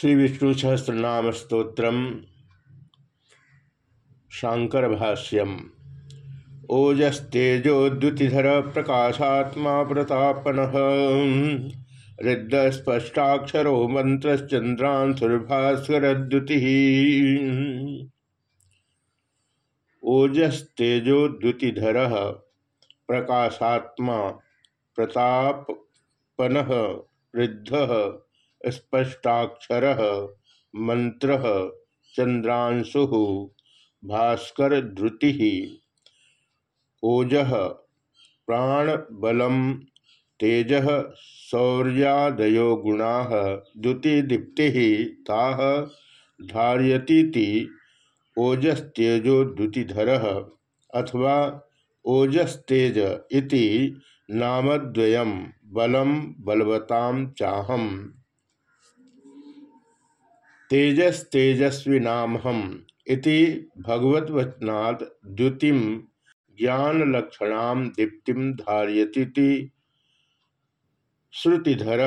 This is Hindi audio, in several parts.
श्री विष्णु सहस्रनाम स्त्रोत्र शांकर भाष्यम ओजस्तेजोद्युतिधर प्रकाशात्मा प्रतापन। हृद स्पष्टाक्षरो मंत्रश्चंद्रांशुर्भास्करद्युति ओजस्तेजोद्युतिधर प्रकाशात्मा प्रतापन वृद्ध स्पष्टाक्षर, मंत्र चंद्रांशु भास्कर द्रुति ओज, प्राणबल, तेज शौर्यादयो गुणा द्युतिदीप्ति, ता धारयती ओजस्तेजोद्युतिधर अथवा ओजस्तेज इति नामद्वयम् बलम बलवताम चाहम। तेजस तेजस्वीनामहम इति भगवद्वचनात् द्युतिम ज्ञान लक्षणाम दीप्तिम धारयती श्रुतिधर।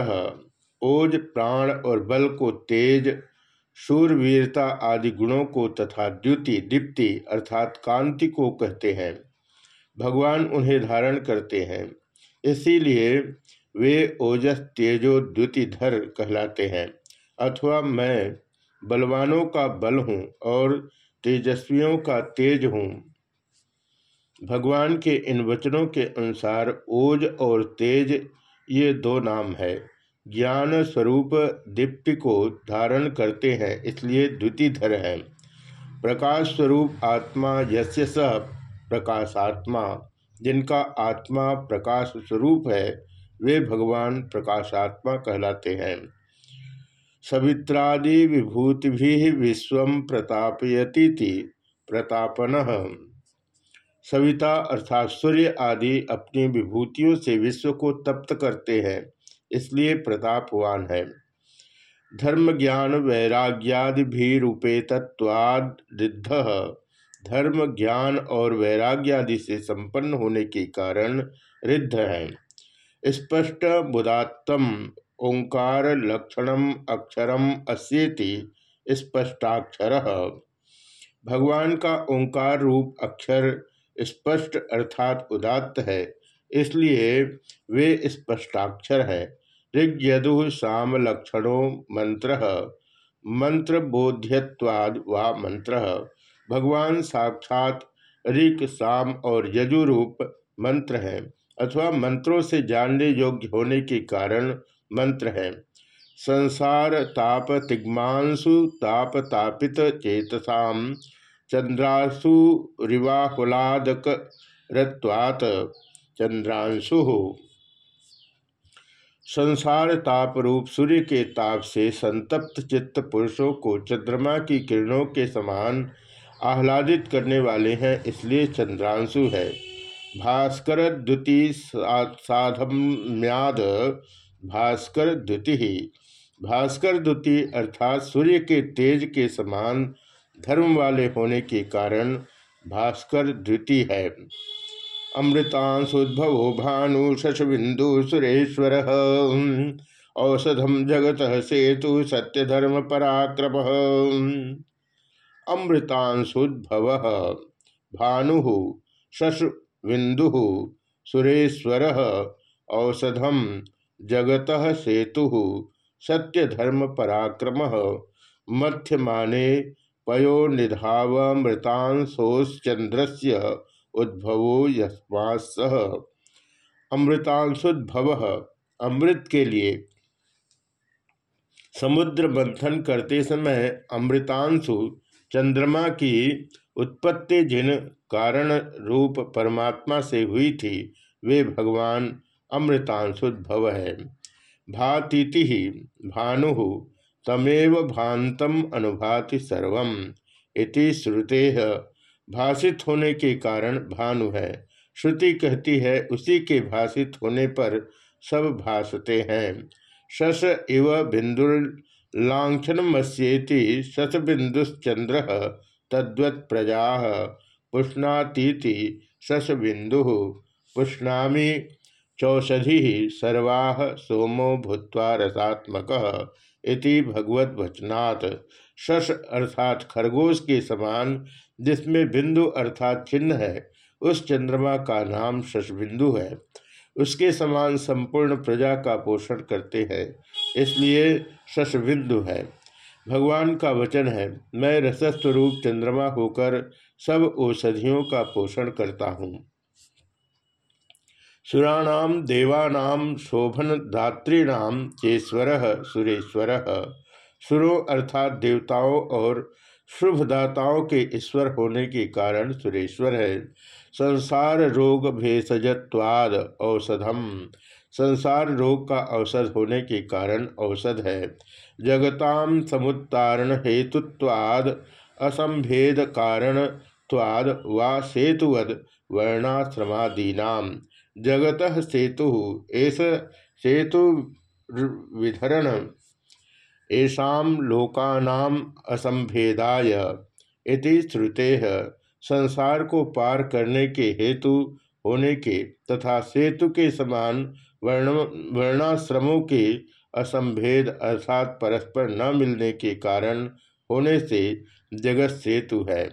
ओज, प्राण और बल को तेज, शूरवीरता आदि गुणों को तथा द्युति, दीप्ति अर्थात कांति को कहते हैं। भगवान उन्हें धारण करते हैं। इसीलिए वे ओजस तेजो द्युतिधर कहलाते हैं। अथवा मैं बलवानों का बल हूँ और तेजस्वियों का तेज हूँ। भगवान के इन वचनों के अनुसार ओज और तेज ये दो नाम है। ज्ञान स्वरूप दीप्ति को धारण करते हैं, इसलिए द्वितीधर है। प्रकाश स्वरूप आत्मा यस्य स प्रकाशात्मा, जिनका आत्मा प्रकाश स्वरूप है, वे भगवान प्रकाशात्मा कहलाते हैं। सवित्रादि विभूति विश्व प्रतापयती प्रतापन। सविता अर्थात सूर्य आदि अपनी विभूतियों से विश्व को तप्त करते हैं, इसलिए प्रतापवान है। धर्म ज्ञान वैराग्यादि भी रूपे तत्वाद धर्म ज्ञान और वैराग्यादि से संपन्न होने के कारण रिद्ध है। स्पष्ट बुदात्तम ओंकार लक्षणम अक्षरम अस्येति स्पष्टाक्षर। भगवान का ओंकार रूप अक्षर स्पष्ट अर्थात उदात्त है, इसलिए वे स्पष्टाक्षर है। ऋग्यदु साम लक्षणों मंत्र। मंत्र बोध्यवाद व मंत्र। भगवान साक्षात ऋक, साम और यजुरूप मंत्र हैं, अथवा मंत्रों से जानने योग्य होने के कारण मंत्र है। संसार ताप तिग्मांसु ताप तापित चेतसाम। चंद्रासु रिवाहुलादक रत्वात। चंद्रांशु संसार ताप रूप सूर्य के ताप से संतप्त चित्त पुरुषों को चंद्रमा की किरणों के समान आह्लादित करने वाले हैं, इसलिए चंद्रांशु है। भास्कर द्वितीय साधम्याद भास्कर द्युति भास्कर द्युति अर्थात सूर्य के तेज के समान धर्म वाले होने के कारण भास्कर द्युति है। अमृतांशुद्भव भानु शशबिंदु सुरेश्वर। औषधम जगत सेतु सत्यधर्म पराक्रम। अमृतांशुद्भव भानु शशबिंदु सुरेश्वर। औषधम जगत सेतु सत्यधर्म पराक्रम मध्यमाने पयो निधावमृतांशोश्चंद्र से उद्भवो यस्मा सह अमृतांशुद्भव अमृत के लिए। समुद्र मंथन करते समय अमृतांशु चंद्रमा की उत्पत्ति जिन कारण रूप परमात्मा से हुई थी, वे भगवान अमृतांशुद्भव। है भातीति भानु तमेव भांतम अनुभाति सर्व इति श्रुते। भाषित होने के कारण भानु है। श्रुति कहती है, उसी के भाषित होने पर सब भाषते हैं। शस इव बिंदुर्लांछनमस्येति शशबिंदुश्चंद्र तद्वत् प्रजा। पुष्णातीति शश बिंदु पुष्णामी चौषधि सर्वा सोमो भूत्वा रसात्मक इति भगवत वचनात् शश अर्थात खरगोश के समान जिसमें बिंदु अर्थात चिन्ह है, उस चंद्रमा का नाम शशबिंदु है। उसके समान संपूर्ण प्रजा का पोषण करते हैं, इसलिए शशबिंदु है। भगवान का वचन है, मैं रसस्वरूप चंद्रमा होकर सब औषधियों का पोषण करता हूँ। सुराणाम देवानाम शोभन धातृणाम चेश्वर सुरेश्वर। सुरों अर्थात देवताओं और शुभदाताओं के ईश्वर होने के कारण सुरेश्वर है। संसार रोग भेषजत्वाद औषधम। संसार रोग का औषध होने के कारण औषध है। जगताम समुत्तारण हेतुत्वाद, असंभेद कारण त्वाद वा सेतुवद वर्णाश्रमादीना जगत सेतु एस सेतु विधरण ऐसा लोकानाम असंभेदाय इति श्रुते संसार को पार करने के हेतु होने के तथा सेतु के समान वर्ण वर्णाश्रमों के असंभेद अर्थात परस्पर न मिलने के कारण होने से जगत सेतु है।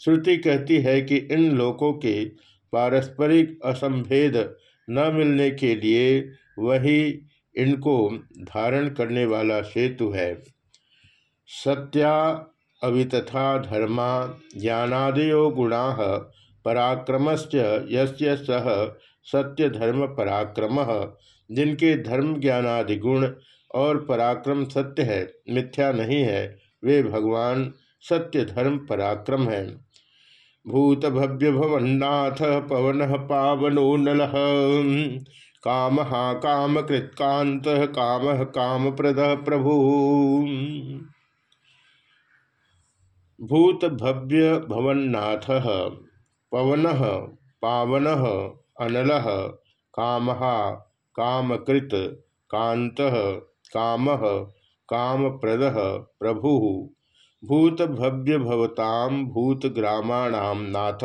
श्रुति कहती है कि इन लोकों के पारस्परिक असंभेद न मिलने के लिए वही इनको धारण करने वाला सेतु है। सत्या अवितथा धर्मा ज्ञानादयो गुणा पराक्रमश्च यस्य सत्य धर्म पराक्रम। जिनके धर्म ज्ञानादि गुण और पराक्रम सत्य है, मिथ्या नहीं है, वे भगवान सत्य धर्म पराक्रम है। भूत भव्य भवन्नाथ पवन पावनो नल। काम काम कृत्कांत काम काम प्रद प्रभु। भूत भव्य भवन्नाथ पवन पावन, अनल। काम कामकृत कांत काम कामप्रद प्रभु। भूत भव्य भवताम भूतग्रामाणाम नाथ।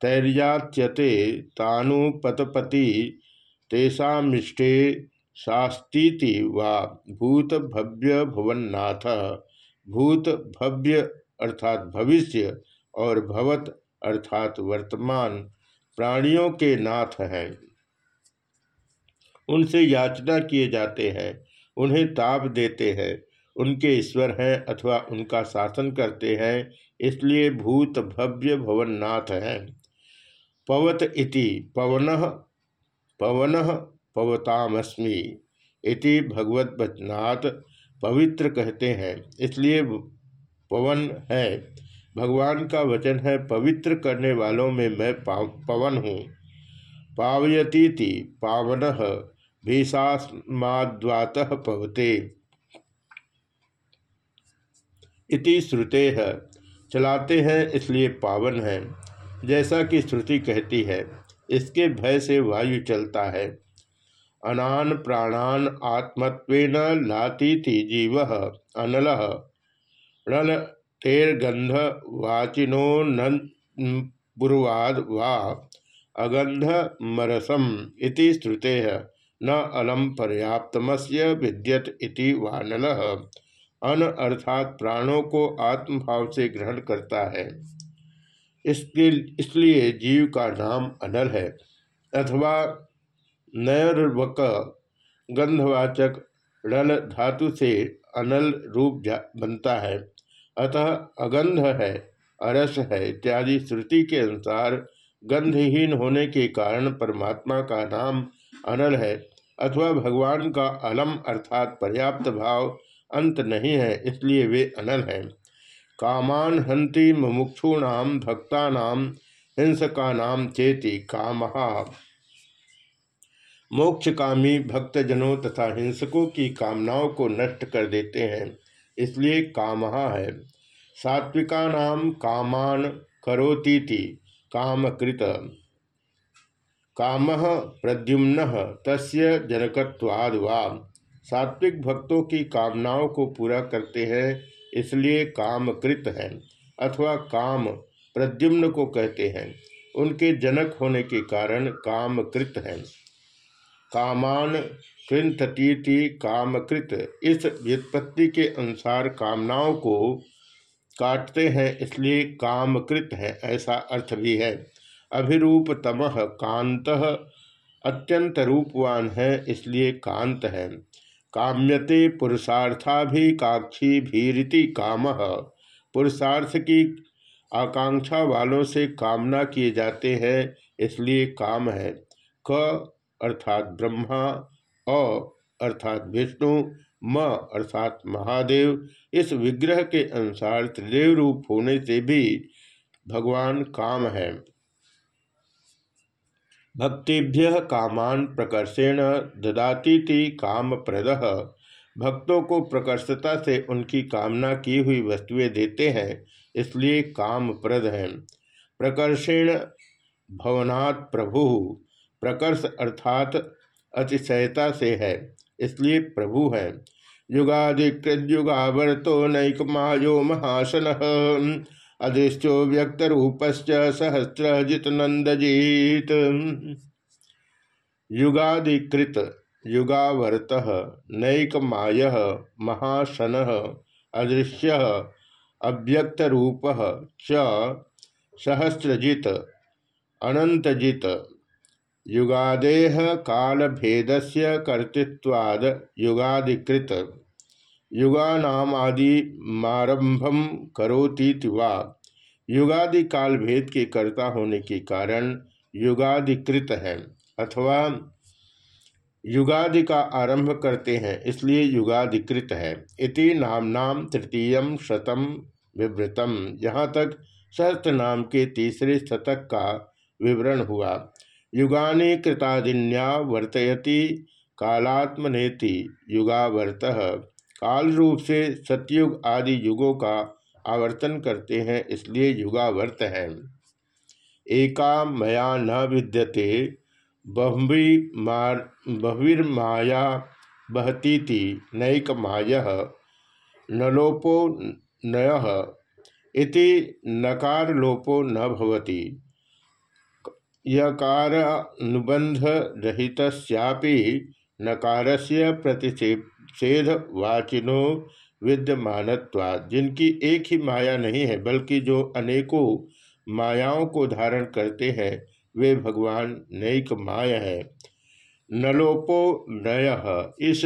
तैर्याच्यते तानुपतपति तेषाष्टे शास्ती वा भूत भव्य भुवन्नाथ भूत भव्य अर्थात भविष्य और भवत अर्थात वर्तमान प्राणियों के नाथ हैं। उनसे याचना किए जाते हैं, उन्हें ताप देते हैं। उनके ईश्वर हैं अथवा उनका शासन करते हैं, इसलिए भूत भव्य भवननाथ हैं। पवत इति पवन पवन पवतामस्मी इति भगवत बचनात् पवित्र कहते हैं। इसलिए पवन है, भगवान का वचन है, पवित्र करने वालों में मैं पवन हूँ। पावयतीति पावन भीषास्माद्वात पवते। इति श्रुते। है चलाते हैं, इसलिए पावन है। जैसा कि श्रुति कहती है, इसके भय से वायु चलता है। अनान प्राणान आत्मत्वेन लातीति जीव अनल। रण तेर्गंध वाचिनो नूर्वाद वा अगंध मरसम इति श्रुते। न अलम पर्याप्तमस्य विद्यत इति वानल। अन अर्थात प्राणों को आत्मभाव से ग्रहण करता है। इसके इसलिए जीव का नाम अनल है, अथवा नैर्वक गंधवाचक रण धातु से अनल रूप बनता है। अतः अगंध है, अरस है इत्यादि श्रुति के अनुसार गंधहीन होने के कारण परमात्मा का नाम अनल है, अथवा भगवान का अलम अर्थात पर्याप्त भाव अंत नहीं है, इसलिए वे अनल हैं। कामान हंति मुमुक्षूणाम भक्तानाम हिंसका नाम चेति कामहा। मोक्षकामी भक्तजनों तथा हिंसकों की कामनाओं को नष्ट कर देते हैं, इसलिए कामहा है। सात्विका नाम कामान करोतीति कामकृत। काम प्रद्युम्न, तस्य जनकत्वाद वा सात्विक भक्तों की कामनाओं को पूरा करते हैं, इसलिए कामकृत है, अथवा काम प्रद्युम्न को कहते हैं। उनके जनक होने के कारण कामकृत हैं। कामान कृंथतीति कामकृत। इस व्युत्पत्ति के अनुसार कामनाओं को काटते हैं, इसलिए कामकृत है, ऐसा अर्थ भी है। अभिरूप तमह कांत अत्यंत रूपवान है, इसलिए कांत है। काम्यते पुरुषार्थाभिकाक्षी भीरिति काम। पुरुषार्थ की आकांक्षा वालों से कामना किए जाते हैं, इसलिए काम है। क अर्थात ब्रह्मा, अ अर्थात विष्णु, म अर्थात महादेव। इस विग्रह के अनुसार त्रिदेव रूप होने से भी भगवान काम है। भक्तिभ्य कामान प्रकर्षेण ददाती काम प्रद भक्तों को प्रकर्षता से उनकी कामना की हुई वस्तुएँ देते हैं, इसलिए काम प्रद है। प्रकर्षेण भवनात् प्रभु। प्रकर्ष अर्थात अतिशयता से है, इसलिए प्रभु है। युगाधिकृत युगावर्तो नैक मायो अदृश्यो व्यक्त रूपश्च सहस्रजित नंदजीत युगादिकृत युगावर्त नैक माय महाशन अदृश्य अव्यक्त रूप सहस्रजित अनंतजित युगादेह काल भेदस्य कर्तृत्वाद युगादिकृत युगानामादि मारंभम करोती वा युगादि काल भेद के कर्ता होने के कारण युगादिकृत है, अथवा युगादि का आरंभ करते हैं, इसलिए युगादिकृत है। इति नाम नाम तृतीय शतम विवृतम यहाँ तक सहस्त्र नाम के तीसरे शतक का विवरण हुआ। युगानि कृतादिन्या वर्तयति, कालात्मनेति युगावर्त। काल रूप से सतयुग आदि युगों का आवर्तन करते हैं, इसलिए युगावर्त है। एका मया न विद्यते बहुर्माया बहतीति नैक माय, नलोपो नय, इति नकार लोपो न भवति। यकार अनुबंध रहित नकारस्य प्रतिषेप सेध वाचिनो विद्यमानत्वाद जिनकी एक ही माया नहीं है, बल्कि जो अनेकों मायाओं को धारण करते हैं, वे भगवान नैक माया है। नलोपो नय, इस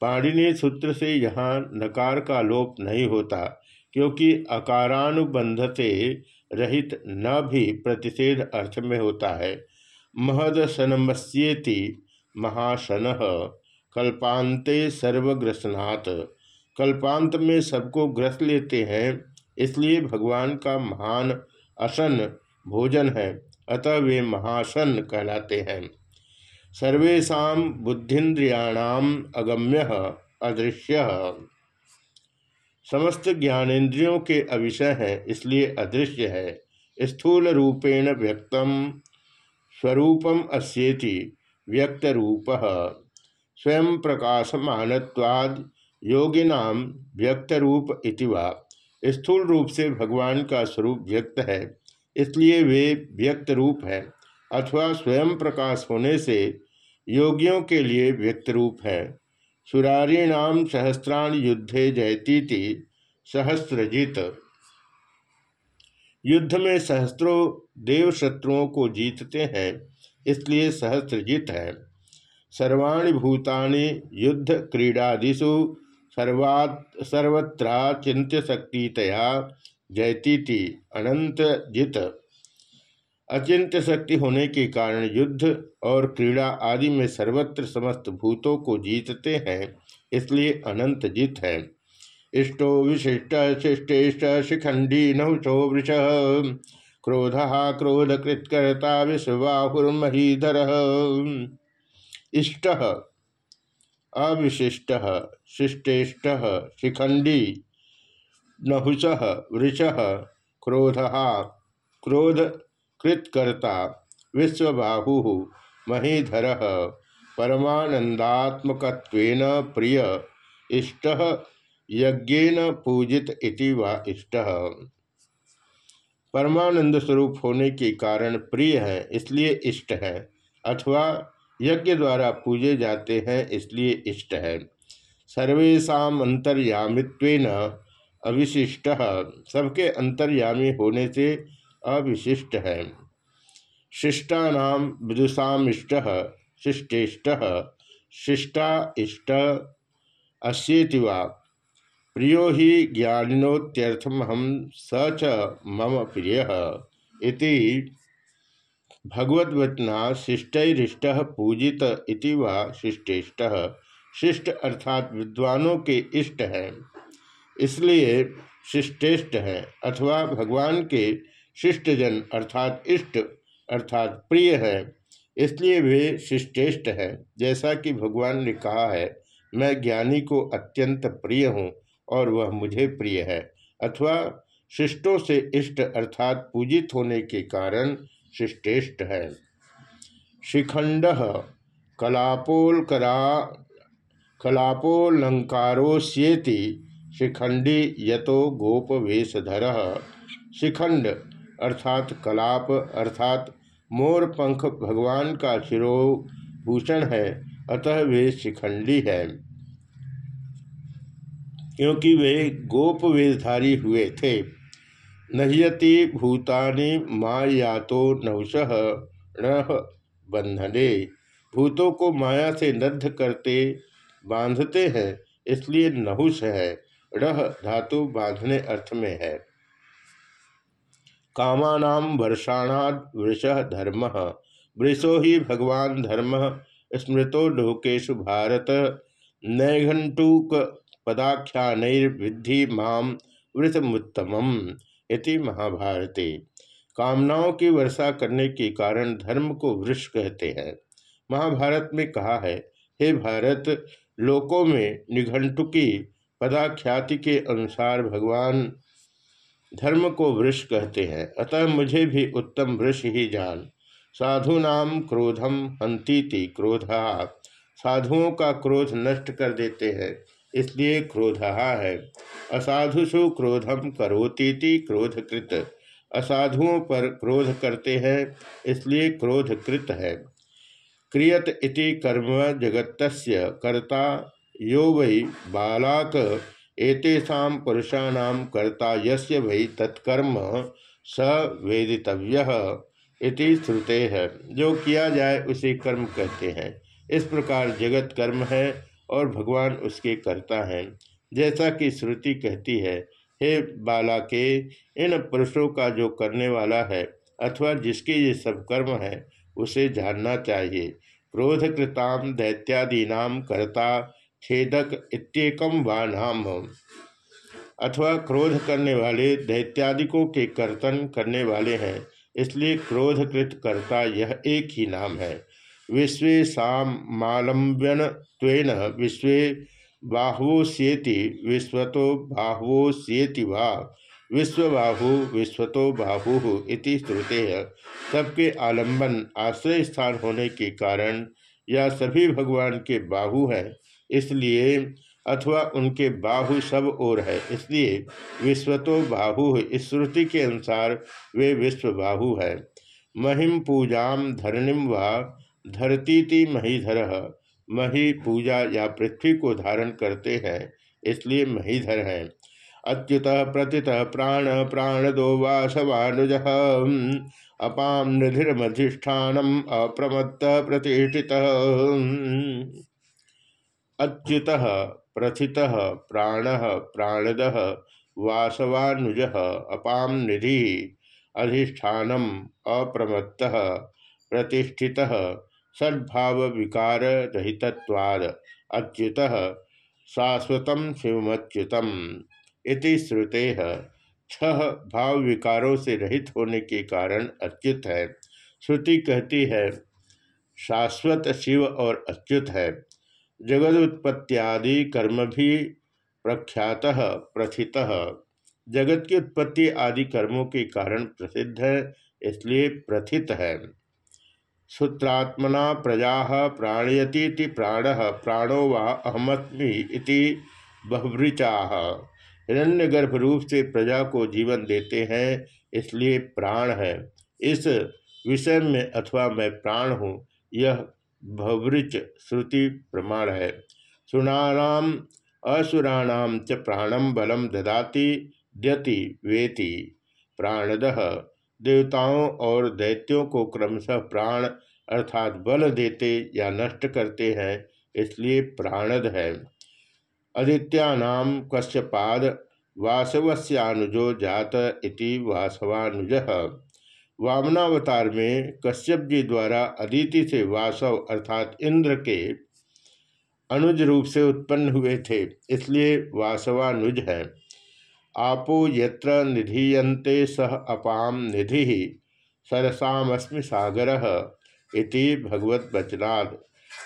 पाणिनि सूत्र से यहाँ नकार का लोप नहीं होता, क्योंकि अकारानुबंध से रहित न भी प्रतिषेध अर्थ में होता है। महद सनमस्येति महाशन। कल्पांते सर्वग्रसनात्। कल्पांत में सबको ग्रस लेते हैं, इसलिए भगवान का महान असन भोजन है, अतः वे महासन कहलाते हैं। सर्वेशा बुद्धिन्द्रियाणाम अगम्य, अदृश्य। समस्त ज्ञानेन्द्रियों के अविषय है, इसलिए अदृश्य है। स्थूल रूपेण व्यक्तम, स्वरूपम अस्येति व्यक्त रूप स्वयं प्रकाशमानवाद योगिनाम व्यक्त रूप इतिवा स्थूल रूप से भगवान का स्वरूप व्यक्त है, इसलिए वे व्यक्त रूप है, अथवा स्वयं प्रकाश होने से योगियों के लिए व्यक्त रूप है। सुरारीणाम सहस्त्राण युद्धे जयतीति सहस्रजित। युद्ध में सहस्त्रों देव शत्रुओं को जीतते हैं, इसलिए सहस्त्रजित है। सर्वाणी भूतानि युद्ध क्रीडादिषु सर्वात् सर्वत्र चिंत्य शक्तितया जयतीति अनंत जित अचिंत्य शक्ति होने के कारण युद्ध और क्रीड़ा आदि में सर्वत्र समस्त भूतों को जीतते हैं, इसलिए अनंत जित है। इष्टो विशिष्ट शिष्टेष्ट शिखंडी नहुषो वृष, क्रोध क्रोधकृत्कर्ता विश्वबाहुर्महीधर इष्ट, अविशिष्ट, शिष्टेष्ट शिखंडी नहुष, वृष, क्रोध क्रोध कृतकर्ता विश्वबाहु, महीधर परमानंदात्मक प्रिय, इष्ट, यज्ञेन पूजित इति वा इष्ट। परमानंद स्वरूप होने के कारण प्रिय है, इसलिए इष्ट है, अथवा यज्ञ द्वारा पूजे जाते हैं, इसलिए इष्ट है। सर्वेशा अंतर्यामित्व अविशिष्ट, सबके अंतर्यामी होने से अविशिष्ट है। शिष्टानाम विदुषामिष्ट, शिष्टेष्ट, शिष्टा इष्ट अश्येति वा। प्रियो ही ज्ञानोत्यर्थम हम स च मम प्रिय इति भगवद्वचना शिष्टरिष्ट पूजित इति वा शिष्टेष्ट। शिष्ट अर्थात विद्वानों के इष्ट हैं। इसलिए शिष्टेष्ट है अथवा भगवान के शिष्टजन अर्थात इष्ट अर्थात प्रिय है। इसलिए वे शिष्टेष्ट है। जैसा कि भगवान ने कहा है, मैं ज्ञानी को अत्यंत प्रिय हूँ और वह मुझे प्रिय है। अथवा शिष्टों से इष्ट अर्थात पूजित होने के कारण शिष्टेष्ट है। शिखंड कलापोल कलापोलकरा कलापोलंकारोस्येति शिखंडी यतो गोपवेशधर। शिखंड अर्थात कलाप अर्थात मोर पंख भगवान का शिरोभूषण है, अतः वे शिखंडी है। क्योंकि वे गोप वेशधारी हुए थे। नह्यति भूतानि मायातो नौश बंधने भूतों को माया से नद्ध करते बांधते हैं, इसलिए नहुष है। रह धातु बांधने अर्थ में है। कामानाम वर्षाणाद वृष धर्म। वृषो ही भगवान धर्म। स्मृतो लोकेशु भारत। नैघंटूक पदाख्यानैर्विद्धि माम वृषमुत्तम इति महाभारते। कामनाओं की वर्षा करने के कारण धर्म को वृक्ष कहते हैं। महाभारत में कहा है, हे भारत, लोकों में निघंटुकी पदाख्याति के अनुसार भगवान धर्म को वृक्ष कहते हैं। अतः मुझे भी उत्तम वृक्ष ही जान। साधु नाम क्रोधम हंतीति क्रोधा। साधुओं का क्रोध नष्ट कर देते हैं। इसलिए क्रोध है। असाधुषु क्रोधम करोतीति क्रोधकृत। असाधुओं पर क्रोध करते हैं, इसलिए क्रोधकृत है। क्रियत इति कर्म जगत्तस्य, कर्ता यो वै बालाक, एतेषा पुरुषाणाम कर्ता यस्य वै तत्कर्म स वेदितव्य इति श्रुते है। जो किया जाए, उसे कर्म कहते हैं। इस प्रकार जगत कर्म है और भगवान उसके करता हैं। जैसा कि श्रुति कहती है, हे बाला के इन पुरुषों का जो करने वाला है अथवा जिसके ये सब कर्म है, उसे जानना चाहिए। क्रोधकृताम दैत्यादीना कर्ता छेदक इत्येकम वा नाम अथवा क्रोध करने वाले दैत्यादिकों के कर्तन करने वाले हैं, इसलिए क्रोधकृत कर्ता यह एक ही नाम है। विश्व त्वेन विश्व बाहुष्येति विश्वतो बाहुष्येति वा। विश्वबाहु विश्वतो बाहु इति श्रुते। सबके आलंबन आश्रय स्थान होने के कारण या सभी भगवान के बाहु हैं, इसलिए अथवा उनके बाहु सब ओर है, इसलिए विश्वतो बाहु इस श्रुति के अनुसार वे विश्व बाहु है। महिम पूजाम धरणिम व धरती महीधर। मही पूजा या पृथ्वी को धारण करते हैं, इसलिए महीधर हैं। अच्युत प्रति प्राण प्राणदो वासवानुज। अपाम निधिर्मधिष्ठान अप्रमत्त प्रतिष्ठित। अच्युत प्रथि प्राण प्राणद वासवानुज। अपाम निधि अधिष्ठान अप्रमत्त प्रतिष्ठित। सद्भाव विकार रहितवाद अच्युत शाश्वत शिवमच्युतम इति श्रुते छह भाव विकारों से रहित होने के कारण अच्युत है। श्रुति कहती है, शाश्वत शिव और अच्युत है। जगद उत्पत्तियादि कर्म भी प्रख्यात प्रथित। जगत की उत्पत्ति आदि कर्मों के कारण प्रसिद्ध है, इसलिए प्रथित है। सूत्रात्मना प्रजा प्राणयती प्राण प्राणो वा अहमत्मी बहुवृचा हिरण्य गर्भ रूप से प्रजा को जीवन देते हैं, इसलिए प्राण है। इस विषय में अथवा मैं प्राण हूँ, यह भवृच श्रुति प्रमाण है। सुनानाम असुराणाम च प्राणम बलम ददाति, द्यति वेति। प्राणद देवताओं और दैत्यों को क्रमशः प्राण अर्थात बल देते या नष्ट करते हैं, इसलिए प्राणद है। अदित्यानाम कश्यपाद वासवस्यानुजो जात इति वासवानुज। वामनावतार में कश्यप जी द्वारा अदिति से वासव अर्थात इंद्र के अनुज रूप से उत्पन्न हुए थे, इसलिए वासवानुज है। आपो यत्र निधीयन्ते सह अपाम निधि, सरसामस्मि सागर इति भगवत वचनाद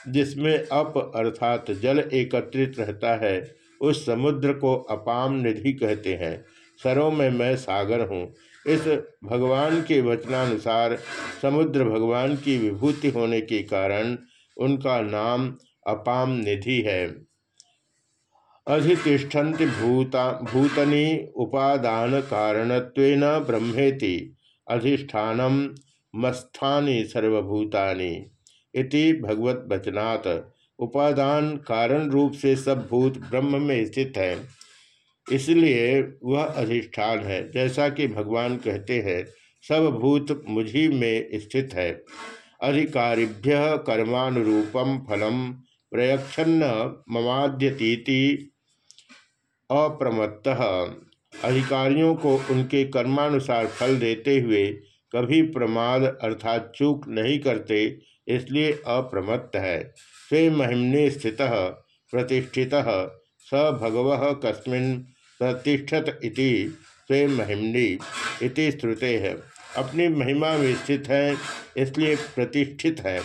जिसमें अप अर्थात जल एकत्रित रहता है, उस समुद्र को अपाम निधि कहते हैं। सरों में मैं सागर हूँ। इस भगवान के वचनानुसार समुद्र भगवान की विभूति होने के कारण उनका नाम अपाम निधि है। अधितिष्ठन्ति भूता, भूतनी उपादान कारणत्वेन ब्रह्मेति अधिष्ठान मस्थानी सर्वभूतानि इति भगवत वचनात् उपादान कारण रूप से सब भूत ब्रह्म में स्थित है। इसलिए वह अधिष्ठान है। जैसा कि भगवान कहते हैं, सब भूत मुझी में स्थित है। अधिकारिभ्य कर्मानुरूपम फलम प्रयक्षन्न ममाद्यतीति अप्रमत्त। अधिकारियों को उनके कर्मानुसार फल देते हुए कभी प्रमाद अर्थात चूक नहीं करते, इसलिए अप्रमत्त है। स्वे महिमने स्थित, प्रतिष्ठित स भगव कस्मिन् प्रतिष्ठत इति स्वे महिमनी इति श्रुते है। अपनी महिमा में स्थित है, इसलिए प्रतिष्ठित है।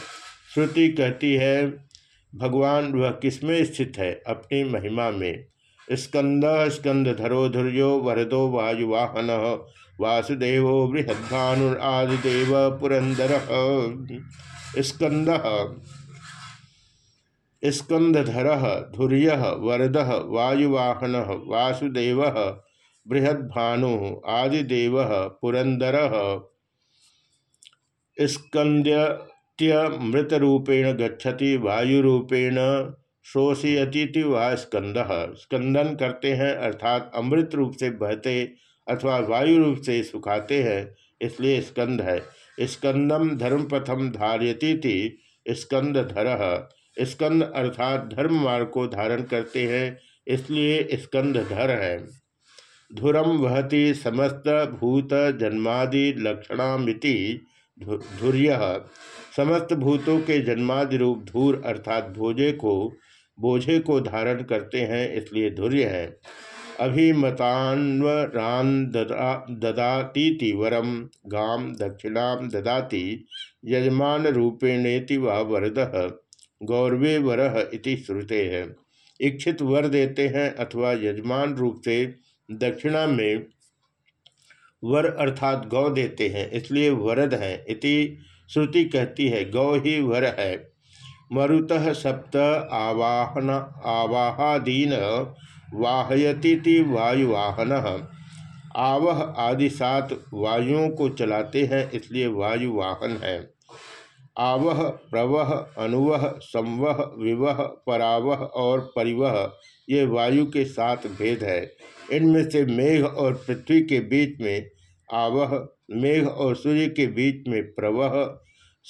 श्रुति कहती है, भगवान, वह किसमें स्थित है अपनी महिमा में? स्कंद स्कंदधरो धुर्यो वरदो वायुवाहन, वासुदेव बृहद्भानुरादिदेव पुरंदर। स्कंद स्कंदधर धुर्य, वरद, वायुवाहन, वासुदेव, बृहद्भानु आदिदेव, पुरंदर। स्कंद्यमृतरूपेण वायुरूपेण शोषयती व स्कंद। स्कंदन करते हैं, अर्थात अमृत रूप से बहते अथवा वायु रूप से सुखाते हैं, इसलिए स्कंद है। स्कंदम धर्मपथम धार्यती थी, स्कंद धर। स्कंद अर्थात धर्म मार्ग को धारण करते हैं, इसलिए स्कंद धर है। धुरम वहति समस्त भूत जन्मादि लक्षणामिति धुर्य। समस्त भूतों के जन्मादि रूप धूर अर्थात भोजे को बोझे को धारण करते हैं, इसलिए धुर्य है। अभिमतान्वरान ददातीति वरम गाम दक्षिणा ददाति, यजमान रूपेणेति व वरद, गौरवे वर इति श्रुते है। इच्छित वर देते हैं अथवा यजमान रूप से दक्षिणा में वर अर्थात गौ देते हैं, इसलिए वरद हैं इति श्रुति कहती है, गौ ही वर है। मरुत सप्त आवाहन आवाहादीन वाहयती वायुवाहन। आवह आदि सात वायुओं को चलाते हैं, इसलिए वायुवाहन है। आवह, प्रवह, अनुवह, संवह, विवह, परावह और परिवह, ये वायु के सात भेद है। इनमें से मेघ और पृथ्वी के बीच में आवह, मेघ और सूर्य के बीच में प्रवह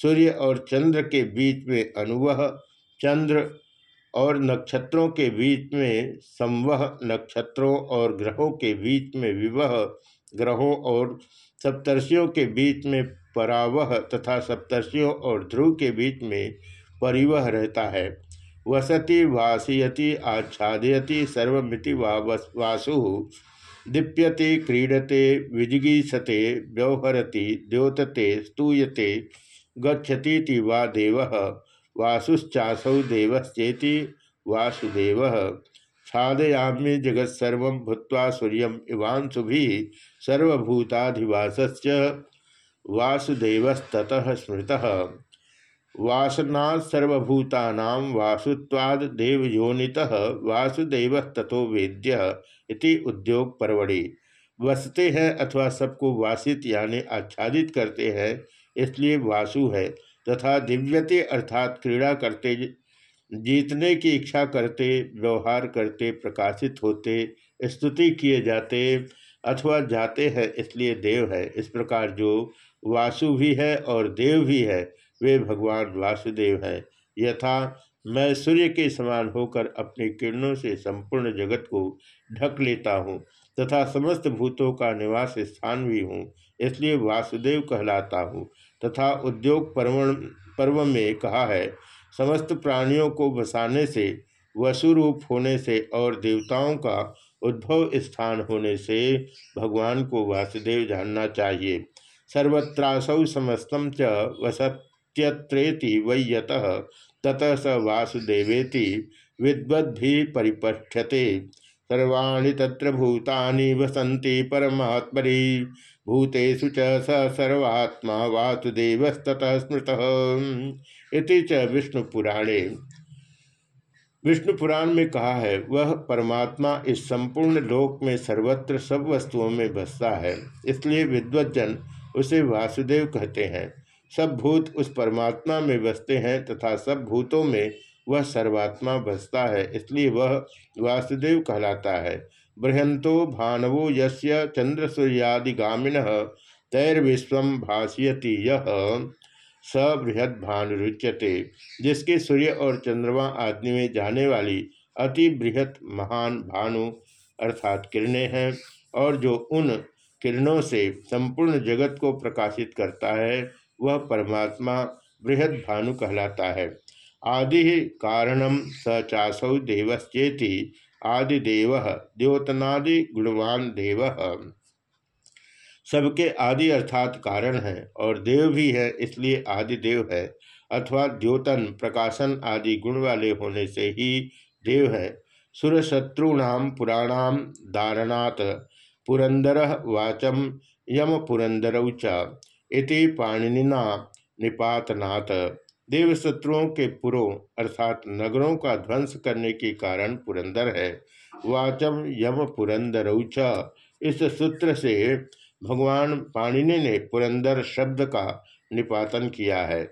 सूर्य और चंद्र के बीच में अनुवह, चंद्र और नक्षत्रों के बीच में संवह नक्षत्रों और ग्रहों के बीच में विवह, ग्रहों और सप्तर्षियों के बीच में परावह तथा सप्तर्षियों और ध्रुव के बीच में परिवह रहता है। वसति, वासयति, आच्छादयति, सर्वमिति वासु, दीप्यते, क्रीडते विजिगीषते व्यवहरति, द्योतते, स्तूयते गच्छतीति वा देव। वासुश्चासौ देवश्चेति वासुदेव। छादयाम्य जगत्सर्व भूत्वा सूर्य सर्वभूताधिवास वासुदेवस्तः स्मृत। वासना सर्वभूता वासुदेव तथो वेद्य उद्योग परवड़ी वसते हैं अथवा सबको वासित यानी आच्छादित करते हैं इसलिए वासु है, तथा दिव्यते अर्थात क्रीड़ा करते, जीतने की इच्छा करते, व्यवहार करते, प्रकाशित होते, स्तुति किए जाते अथवा जाते हैं, इसलिए देव है। इस प्रकार जो वासु भी है और देव भी है, वे भगवान वासुदेव है। यथा मैं सूर्य के समान होकर अपनी किरणों से संपूर्ण जगत को ढक लेता हूँ, तथा समस्त भूतों का निवास स्थान भी हूँ, इसलिए वासुदेव कहलाता हूँ। तथा उद्योग पर्व पर्व में कहा है, समस्त प्राणियों को बसाने से, वसुरूप होने से और देवताओं का उद्भव स्थान होने से भगवान को वासुदेव जानना चाहिए। सर्वत्रासौ समस्तम च वसत्यत्रेति वै ततः स वासुदेवेति विद्वद्भि परिपठ्यते। सर्वाणी तत्र भूतानि वसन्ति परमात्मनि। भूतेषु च स सर्वात्मा वासुदेवस्ततः स्मृतः। इति च विष्णुपुराणे। विष्णुपुराण में कहा है, वह परमात्मा इस संपूर्ण लोक में सर्वत्र सब वस्तुओं में बसता है। इसलिए विद्वजन उसे वासुदेव कहते हैं। सब भूत उस परमात्मा में बसते हैं तथा सब भूतों में वह सर्वात्मा बसता है, इसलिए वह वासुदेव कहलाता है। बृहंतो भानवो यस्य चंद्र सूर्यादिगामिन तैर्विश्व भाषयति यह सबृहद भानुरुच्यते जिसके सूर्य और चंद्रमा आदि में जाने वाली अति बृहत महान भानु अर्थात किरणें हैं और जो उन किरणों से संपूर्ण जगत को प्रकाशित करता है, वह परमात्मा बृहद भानु कहलाता है। आदि कारणम स चासौ देवश्चेति। आदिदेव, द्योतनादि गुणवान देव। सबके आदि अर्थात कारण है और देव भी है, इसलिए आदि देव है। अथवा द्योतन, प्रकाशन आदि गुण वाले होने से ही देव है। सुरशत्रुणाम पुराणाम दारणात पुरंदर वाचम, यम पुरंदरौ इति पाणिनिना देवशत्रुओं के पुरों, अर्थात नगरों का ध्वंस करने के कारण पुरंदर है। वाचम यम पुरंदर उच इस सूत्र से भगवान पाणिनि ने पुरंदर शब्द का निपातन किया है।